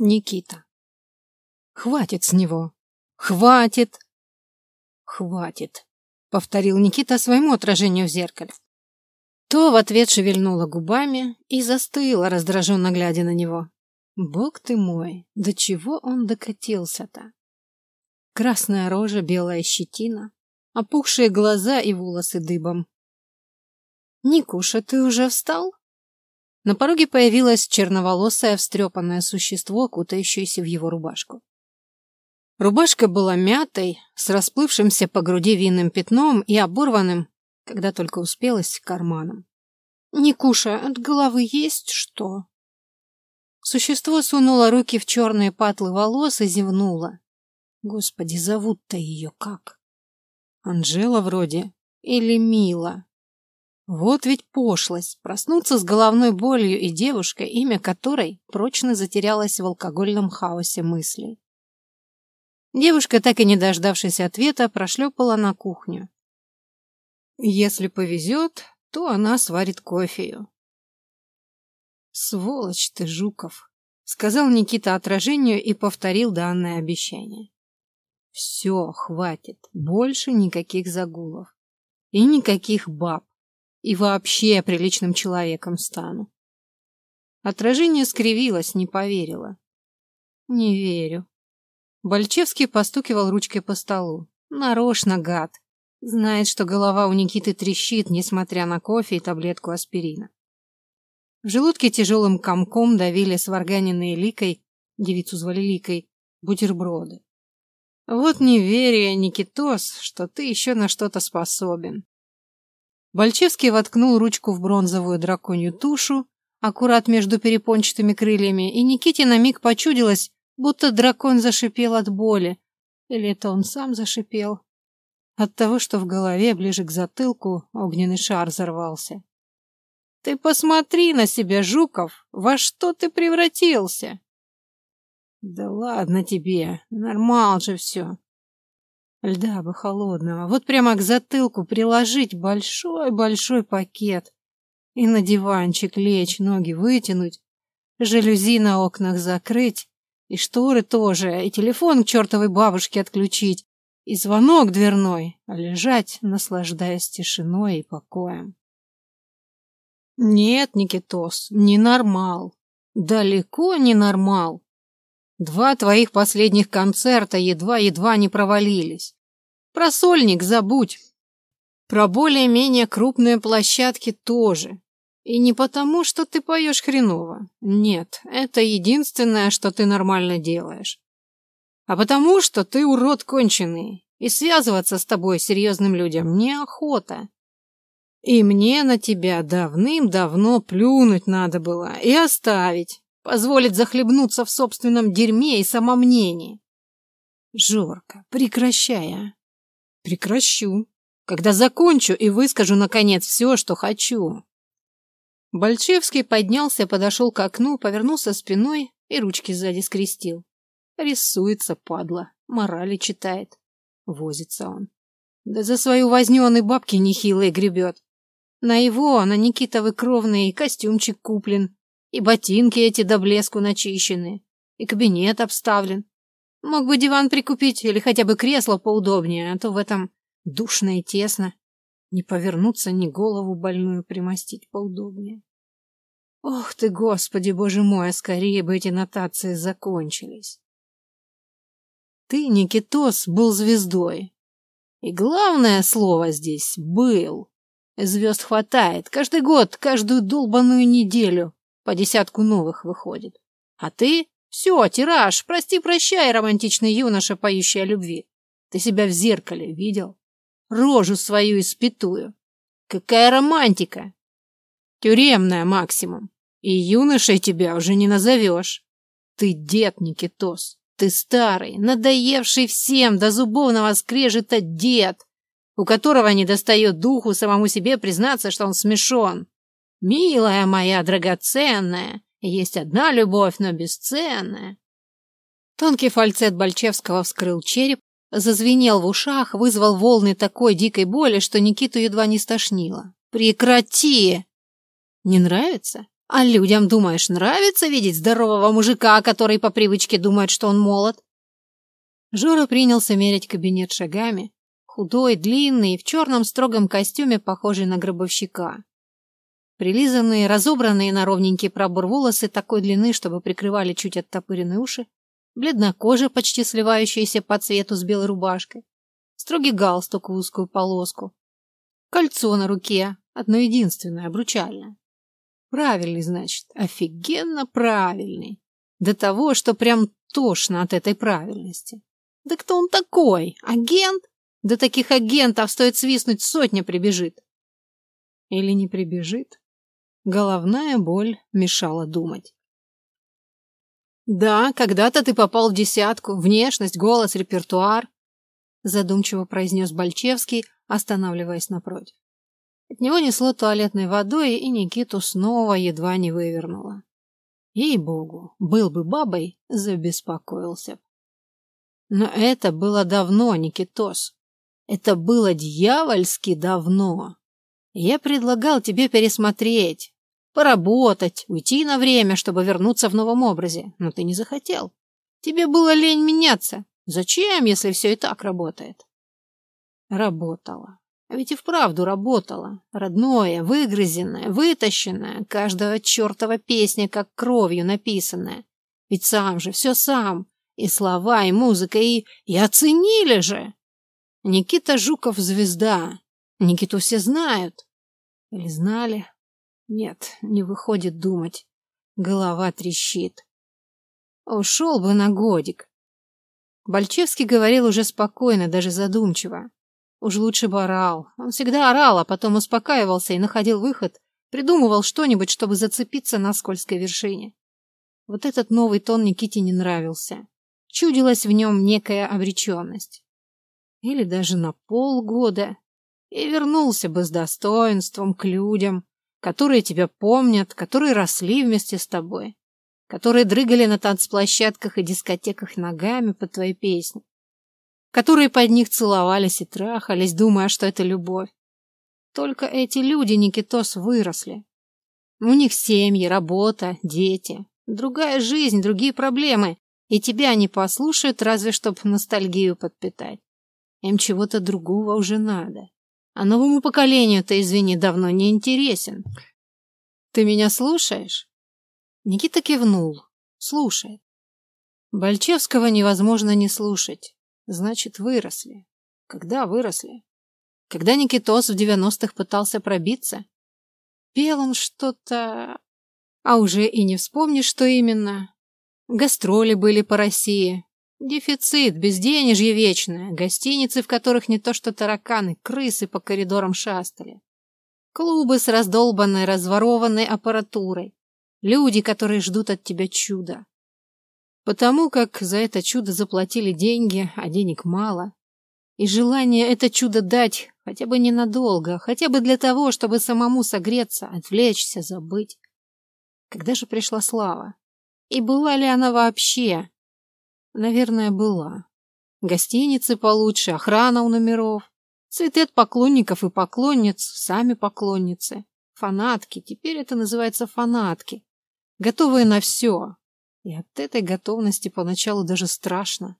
Никита. Хватит с него. Хватит. Хватит, повторил Никита своему отражению в зеркале. То в ответ шевельнула губами и застыла, раздраженно глядя на него. Бог ты мой, до чего он докатился-то? Красная рожа, белая щетина, опухшие глаза и волосы дыбом. «Никуша, ты уже встал?» На пороге появилось черноволосое встрепанное существо, кутающееся в его рубашку. Рубашка была мятой, с расплывшимся по груди винным пятном и оборванным, когда только успелась, карманом. «Никуша, от головы есть что?» Существо сунуло руки в черные патлы волос и зевнуло. Господи, зовут-то ее как? Анжела вроде или Мила? Вот ведь пошлость, проснуться с головной болью и девушкой, имя которой прочно затерялось в алкогольном хаосе мыслей. Девушка, так и не дождавшись ответа, прошлепала на кухню. Если повезет, то она сварит кофею. «Сволочь ты, Жуков!» — сказал Никита отражению и повторил данное обещание. «Все, хватит, больше никаких загулов. И никаких баб и вообще приличным человеком стану. Отражение скривилось, не поверила. Не верю. Бальчевский постукивал ручкой по столу. Нарочно, гад. Знает, что голова у Никиты трещит, несмотря на кофе и таблетку аспирина. В желудке тяжелым комком давили сварганенные ликой, девицу звали Ликой, бутерброды. Вот не верю я, Никитос, что ты еще на что-то способен. Бальчевский воткнул ручку в бронзовую драконью тушу, аккурат между перепончатыми крыльями, и Никите на миг почудилось, будто дракон зашипел от боли. Или это он сам зашипел? От того, что в голове, ближе к затылку, огненный шар взорвался. «Ты посмотри на себя, Жуков! Во что ты превратился?» «Да ладно тебе, нормал же все. Льда бы холодного, вот прямо к затылку приложить большой-большой пакет и на диванчик лечь, ноги вытянуть, жалюзи на окнах закрыть, и шторы тоже, и телефон к чертовой бабушке отключить, и звонок дверной, а лежать, наслаждаясь тишиной и покоем. Нет, Никитос, не нормал. Далеко не нормал. Два твоих последних концерта едва-едва не провалились. Про сольник забудь. Про более-менее крупные площадки тоже. И не потому, что ты поешь хреново. Нет, это единственное, что ты нормально делаешь. А потому, что ты урод конченый, и связываться с тобой серьезным людям неохота. И мне на тебя давным-давно плюнуть надо было и оставить позволит захлебнуться в собственном дерьме и самомнении. Жорка, прекращай, а. Прекращу, когда закончу и выскажу, наконец, все, что хочу. Бальчевский поднялся, подошел к окну, повернулся спиной и ручки сзади скрестил. Рисуется, падла, морали читает. Возится он. Да за свою возню он и бабки нехилые гребет. На его, на Никитовы кровные, костюмчик куплен, и ботинки эти до блеску начищены, и кабинет обставлен. Мог бы диван прикупить или хотя бы кресло поудобнее, а то в этом душно и тесно. Не повернуться, ни голову больную примостить поудобнее. Ох ты, Господи, Боже мой, а скорее бы эти нотации закончились. Ты, Никитос, был звездой. И главное слово здесь «был». Звезд хватает. Каждый год, каждую долбаную неделю. По десятку новых выходит. А ты? Все, тираж, прости-прощай, романтичный юноша, поющий о любви. Ты себя в зеркале видел? Рожу свою испитую. Какая романтика! Тюремная максимум. И юношей тебя уже не назовешь. Ты дед, Никитос. Ты старый, надоевший всем до зубовного скрежета дед, у которого не достает духу самому себе признаться, что он смешон. Милая моя драгоценная, есть одна любовь, но бесценная. Тонкий фальцет Бальчевского вскрыл череп, зазвенел в ушах, вызвал волны такой дикой боли, что Никиту едва не стошнило. «Прекрати!» «Не нравится? А людям, думаешь, нравится видеть здорового мужика, который по привычке думает, что он молод? Жора принялся мерять кабинет шагами. Худой, длинный, в черном строгом костюме, похожий на гробовщика. Прилизанные, разобранные на ровненький пробор волосы такой длины, чтобы прикрывали чуть оттопыренные уши, бледнокожая, почти сливающаяся по цвету с белой рубашкой, строгий галстук в узкую полоску, кольцо на руке, одно единственное, обручальное. Правильный, значит, офигенно правильный. До того, что прям тошно от этой правильности. Да кто он такой? Агент? Да таких агентов стоит свистнуть, сотня прибежит. Или не прибежит? Головная боль мешала думать. «Да, когда-то ты попал в десятку. Внешность, голос, репертуар», задумчиво произнес Бальчевский, останавливаясь напротив. От него несло туалетной водой, и Никиту снова едва не вывернуло. Ей-богу, был бы бабой, забеспокоился. Но это было давно, Никитос. Это было дьявольски давно. Я предлагал тебе пересмотреть, поработать, уйти на время, чтобы вернуться в новом образе, но ты не захотел. Тебе было лень меняться. Зачем, если все и так работает? Работала. А ведь и вправду работала. Родное, выгрызенное, вытащенное, каждого чертова песня, как кровью написанная. Ведь сам же, все сам. И слова, и музыка, и... И оценили же! Никита Жуков — звезда. Никиту все знают. Или знали? Нет, не выходит думать. Голова трещит. Ушел бы на годик. Бальчевский говорил уже спокойно, даже задумчиво. Уж лучше бы орал. Он всегда орал, а потом успокаивался и находил выход, придумывал что-нибудь, чтобы зацепиться на скользкой вершине. Вот этот новый тон Никите не нравился. Чудилась в нем некая обреченность. Или даже на полгода. И вернулся бы с достоинством к людям, которые тебя помнят, которые росли вместе с тобой, которые дрыгали на танцплощадках и дискотеках ногами под твои песни, которые под них целовались и трахались, думая, что это любовь. Только эти люди, Никитос, выросли. У них семьи, работа, дети, другая жизнь, другие проблемы, и тебя они послушают, разве чтоб ностальгию подпитать. Им чего-то другого уже надо. А новому поколению-то, извини, давно не интересен. Ты меня слушаешь? Никита кивнул. Слушает. Бальчевского невозможно не слушать. Значит, выросли. Когда выросли? Когда Никитос в девяностых пытался пробиться? Пел он что-то... А уже и не вспомнишь, что именно. Гастроли были по России, Дефицит, безденежье вечное, гостиницы, в которых не то что тараканы, крысы по коридорам шастали. Клубы с раздолбанной, разворованной аппаратурой. Люди, которые ждут от тебя чуда. Потому как за это чудо заплатили деньги, а денег мало. И желание это чудо дать, хотя бы ненадолго, хотя бы для того, чтобы самому согреться, отвлечься, забыть. Когда же пришла слава? И была ли она вообще? Наверное, была. Гостиницы получше, охрана у номеров. Цветы от поклонников и поклонниц, сами поклонницы. Фанатки, теперь это называется фанатки. Готовые на все. И от этой готовности поначалу даже страшно.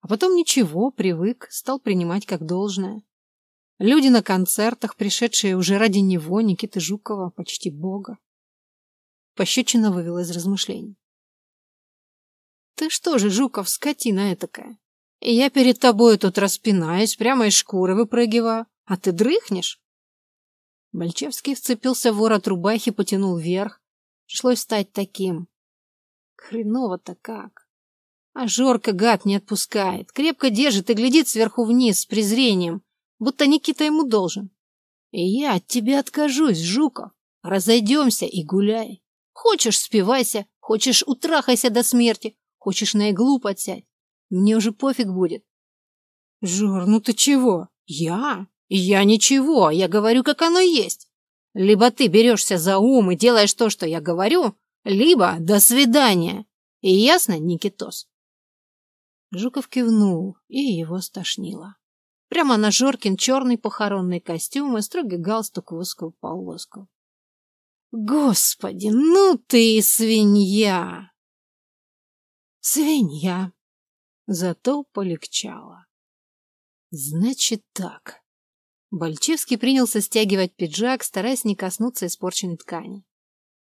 А потом ничего, привык, стал принимать как должное. Люди на концертах, пришедшие уже ради него, Никиты Жукова, почти бога. Пощечина вывела из размышлений. Ты что же, Жуков, скотина этакая? И я перед тобой тут распинаюсь, прямо из шкуры выпрыгиваю, а ты дрыхнешь? Бальчевский вцепился в ворот рубахи, потянул вверх. Пришлось стать таким. Хреново-то как. А Жорка, гад, не отпускает. Крепко держит и глядит сверху вниз с презрением, будто Никита ему должен. И я от тебя откажусь, Жуков. Разойдемся и гуляй. Хочешь, спивайся, хочешь, утрахайся до смерти, Хочешь на иглу подсядь? Мне уже пофиг будет. Жор, ну ты чего? Я? Я ничего, я говорю, как оно есть. Либо ты берешься за ум и делаешь то, что я говорю, либо до свидания. И ясно, Никитос? Жуков кивнул, и его стошнило. Прямо на Жоркин черный похоронный костюм и строгий галстук в узкую полоску. Господи, ну ты и свинья! Свинья. Зато полегчало. Значит так. Бальчевский принялся стягивать пиджак, стараясь не коснуться испорченной ткани.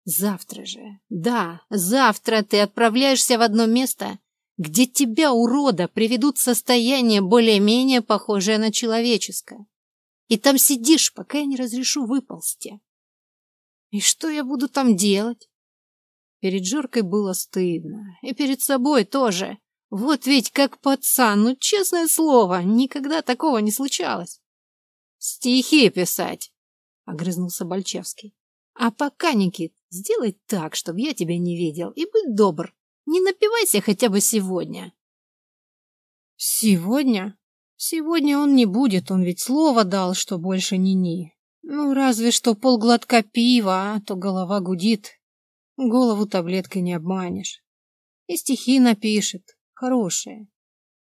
Завтра же, да, завтра ты отправляешься в одно место, где тебя, урода, приведут в состояние более-менее похожее на человеческое. И там сидишь, пока я не разрешу выползти. И что я буду там делать? Перед Жоркой было стыдно. И перед собой тоже. Вот ведь как пацан, ну, честное слово, никогда такого не случалось. Стихи писать, — огрызнулся Бальчевский. А пока, Никит, сделай так, чтобы я тебя не видел, и будь добр. Не напивайся хотя бы сегодня. Сегодня? Сегодня он не будет, он ведь слово дал, что больше ни-ни. Ну, разве что полглотка пива, а то голова гудит. Голову таблеткой не обманешь. И стихи напишет, хорошие,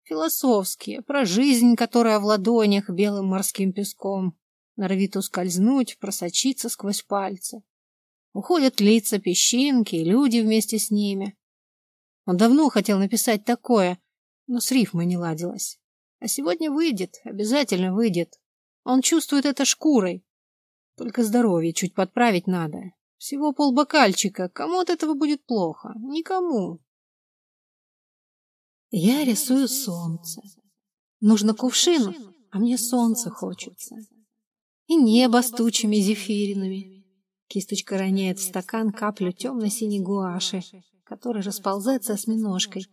философские, про жизнь, которая в ладонях белым морским песком норовит ускользнуть, просочиться сквозь пальцы. Уходят лица, песчинки, люди вместе с ними. Он давно хотел написать такое, но с рифмой не ладилось. А сегодня выйдет, обязательно выйдет. Он чувствует это шкурой. Только здоровье чуть подправить надо. Всего полбокальчика. Кому от этого будет плохо? Никому. Я рисую солнце. Нужно кувшин, а мне солнце хочется. И небо с тучами зефиринами. Кисточка роняет в стакан каплю темно-синей гуаши, которая расползается осьминожкой.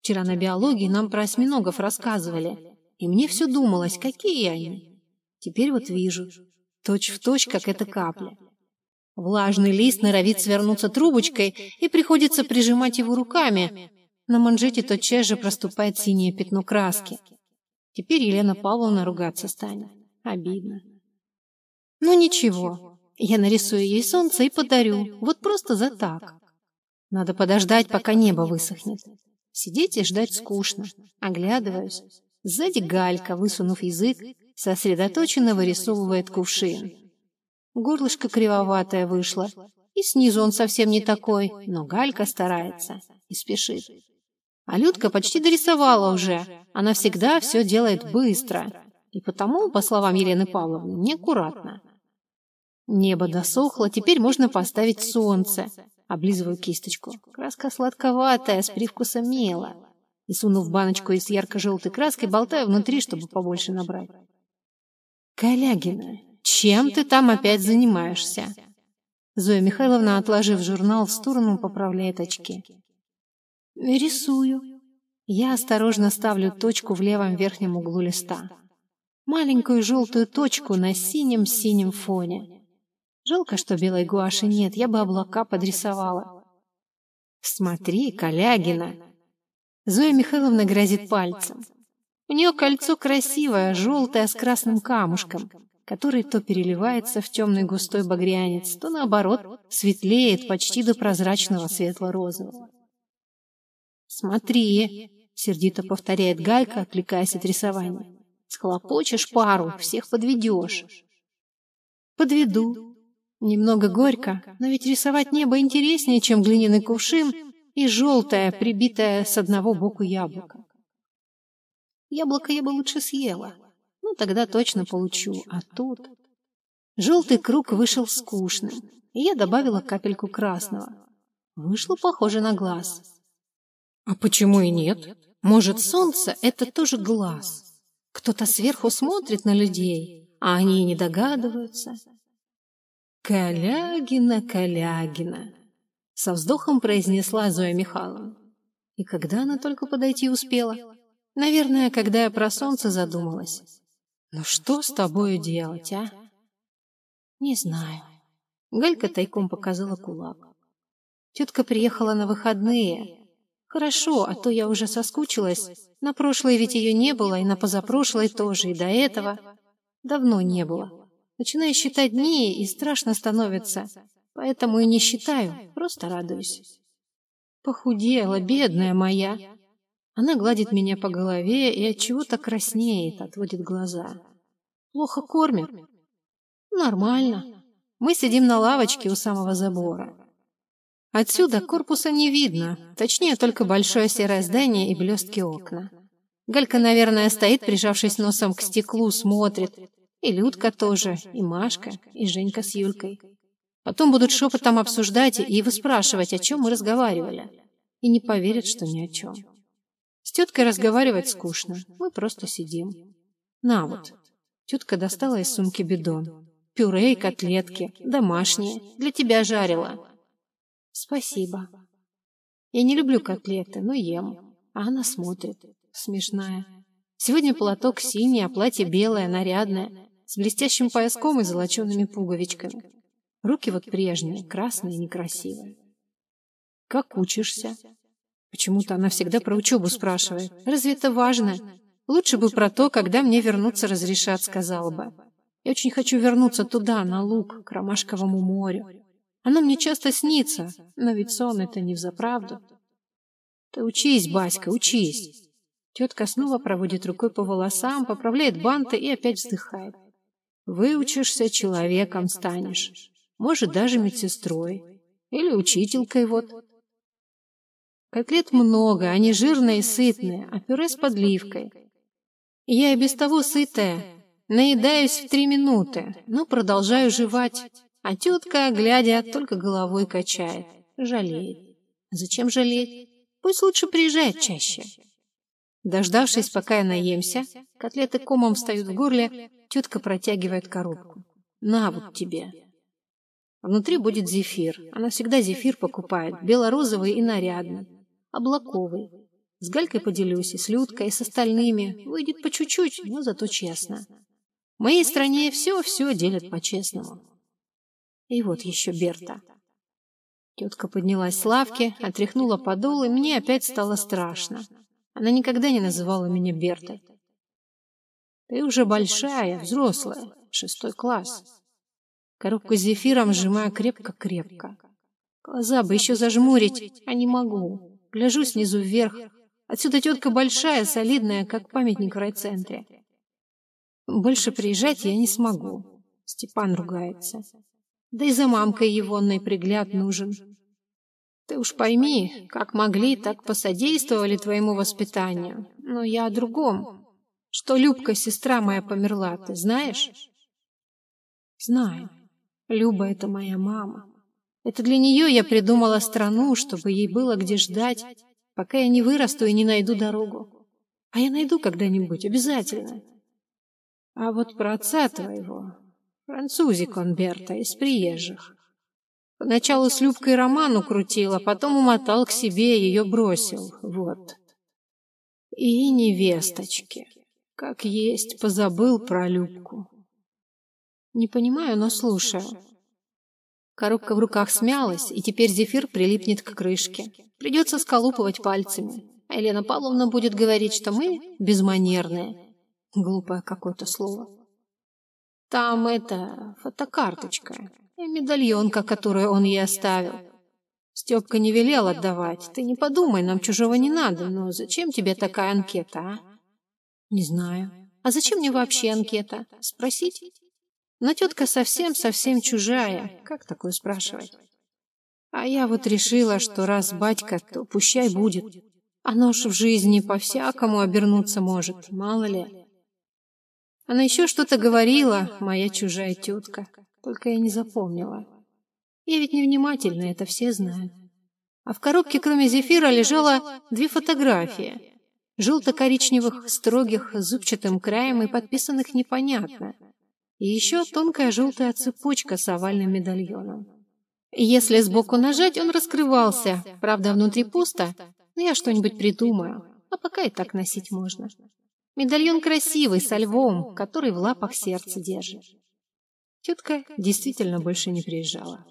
Вчера на биологии нам про осьминогов рассказывали, и мне все думалось, какие они. Теперь вот вижу, точь в точь, как эта капля. Влажный лист норовит свернуться трубочкой, и приходится прижимать его руками. На манжете тотчас же проступает синее пятно краски. Теперь Елена Павловна ругаться станет. Обидно. Ну ничего, я нарисую ей солнце и подарю. Вот просто за так. Надо подождать, пока небо высохнет. Сидеть и ждать скучно. Оглядываюсь. Сзади Галька, высунув язык, сосредоточенно вырисовывает кувшин. Горлышко кривоватое вышло, и снизу он совсем не такой, но Галька старается и спешит. А Людка почти дорисовала уже, она всегда все делает быстро, и потому, по словам Елены Павловны, неаккуратно. Небо досохло, теперь можно поставить солнце. Облизываю кисточку. Краска сладковатая, с привкусом мела. И, сунув баночку из ярко-желтой краской, болтаю внутри, чтобы побольше набрать. «Калягина, чем ты там опять занимаешься?» Зоя Михайловна, отложив журнал в сторону, поправляет очки. «Рисую». Я осторожно ставлю точку в левом верхнем углу листа. Маленькую желтую точку на синем-синем фоне. Жалко, что белой гуаши нет, я бы облака подрисовала. «Смотри, Калягина!» Зоя Михайловна грозит пальцем. У нее кольцо красивое, желтое, с красным камушком, который то переливается в темный густой багрянец, то, наоборот, светлеет почти до прозрачного светло-розового. «Смотри!» — сердито повторяет Галька, отвлекаясь от рисования. «Схлопочешь пару, всех подведешь». «Подведу». Немного горько, но ведь рисовать небо интереснее, чем глиняный кувшин и желтое, прибитое с одного боку яблоко. Яблоко я бы лучше съела. Ну, тогда точно получу. А тут... Желтый круг вышел скучным, и я добавила капельку красного. Вышло похоже на глаз. А почему и нет? Может, солнце — это тоже глаз? Кто-то сверху смотрит на людей, а они не догадываются. «Калягина, Калягина!» — со вздохом произнесла Зоя Михайловна. И когда она только подойти успела? Наверное, когда я про солнце задумалась. Ну что с тобою делать, а? Не знаю. Галька тайком показала кулак. Тетка приехала на выходные. Хорошо, а то я уже соскучилась. На прошлой ведь ее не было, и на позапрошлой тоже, и до этого. Давно не было. Начинаю считать дни, и страшно становится. Поэтому и не считаю, просто радуюсь. Похудела, бедная моя. Она гладит меня по голове и от чего-то краснеет, отводит глаза. Плохо кормят? Нормально. Мы сидим на лавочке у самого забора. Отсюда корпуса не видно, точнее только большое серое здание и блестки окна. Галька, наверное, стоит, прижавшись носом к стеклу, смотрит. И Людка тоже, и Машка, и Женька с Юлькой. Потом будут шепотом обсуждать и выспрашивать, о чем мы разговаривали. И не поверят, что ни о чем. С теткой разговаривать скучно, мы просто сидим. На вот. Тетка достала из сумки бидон. Пюре и котлетки, домашние, для тебя жарила. Спасибо. Я не люблю котлеты, но ем. А она смотрит. Смешная. Сегодня платок синий, а платье белое, нарядное, с блестящим пояском и золочеными пуговичками. Руки вот прежние, красные некрасивые. Как учишься? Почему-то она всегда про учебу спрашивает. Разве это важно? Лучше бы про то, когда мне вернуться разрешат, сказала бы. Я очень хочу вернуться туда, на луг, к Ромашковому морю. Оно мне часто снится, но ведь сон это не взаправду. Ты учись, Баська, учись. Тетка снова проводит рукой по волосам, поправляет банты и опять вздыхает. Выучишься, человеком станешь. Может, даже медсестрой. Или учителькой вот. Котлет много, они жирные и сытные, а пюре с подливкой. Я и без того сытая, наедаюсь в три минуты, но продолжаю жевать. А тетка, глядя, только головой качает. Жалеет. Зачем жалеть? Пусть лучше приезжает чаще. Дождавшись, пока я наемся, котлеты комом встают в горле, тетка протягивает коробку. На вот тебе. Внутри будет зефир. Она всегда зефир покупает, бело-розовый и нарядный. Облаковый. С Галькой поделюсь, и с Людкой, и с остальными. Выйдет по чуть-чуть, но зато честно. В моей стране все-все делят по-честному. И вот еще Берта. Тетка поднялась с лавки, отряхнула подол, и мне опять стало страшно. Она никогда не называла меня Бертой. Ты уже большая, взрослая, шестой класс. Коробку с зефиром сжимаю крепко-крепко. Глаза бы еще зажмурить, а не могу. Гляжу снизу вверх. Отсюда тетка большая, солидная, как памятник в райцентре. Больше приезжать я не смогу. Степан ругается. Да и за мамкой егонной пригляд нужен. Ты уж пойми, как могли, так посодействовали твоему воспитанию. Но я о другом. Что Любка, сестра моя, померла, ты знаешь? Знаю. Люба — это моя мама. Это для нее я придумала страну, чтобы ей было где ждать, пока я не вырасту и не найду дорогу. А я найду когда-нибудь, обязательно. А вот про отца твоего Французик он, Берта, из приезжих. Поначалу с Любкой роман укрутил, а потом умотал к себе, ее бросил. Вот. И невесточки. Как есть, позабыл про Любку. Не понимаю, но слушаю. Коробка в руках смялась, и теперь зефир прилипнет к крышке. Придется сколупывать пальцами. А Елена Павловна будет говорить, что мы безманерные. Глупое какое-то слово. Там это фотокарточка медальонка, которую он ей оставил. Степка не велел отдавать. Ты не подумай, нам чужого не надо. Но зачем тебе такая анкета, а? Не знаю. А зачем мне вообще анкета? Спросить? Но тетка совсем-совсем чужая. Как такое спрашивать? А я вот решила, что раз батька, то пущай будет. Оно ж в жизни по-всякому обернуться может, мало ли. Она еще что-то говорила, моя чужая тетка, только я не запомнила. Я ведь невнимательна, это все знают. А в коробке, кроме зефира, лежало две фотографии. Желто-коричневых, строгих, с зубчатым краем и подписанных непонятно. И еще тонкая желтая цепочка с овальным медальоном. Если сбоку нажать, он раскрывался. Правда, внутри пусто, но я что-нибудь придумаю. А пока и так носить можно. Медальон красивый, со львом, который в лапах сердце держит. Тетка действительно больше не приезжала.